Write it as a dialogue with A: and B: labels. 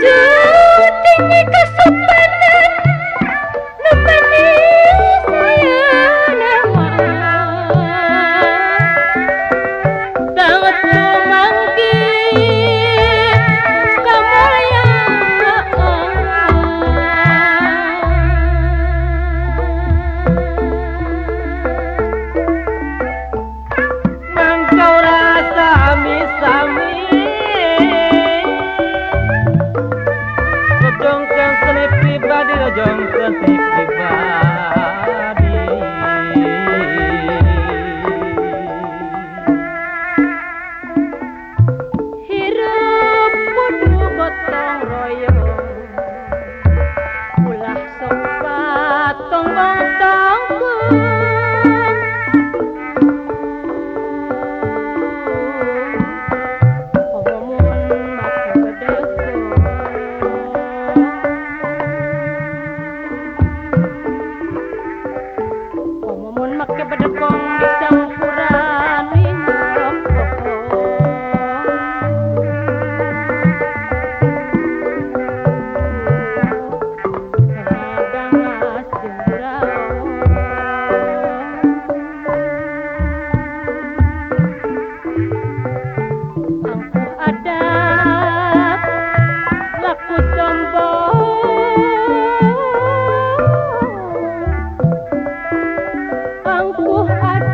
A: do think Thank you.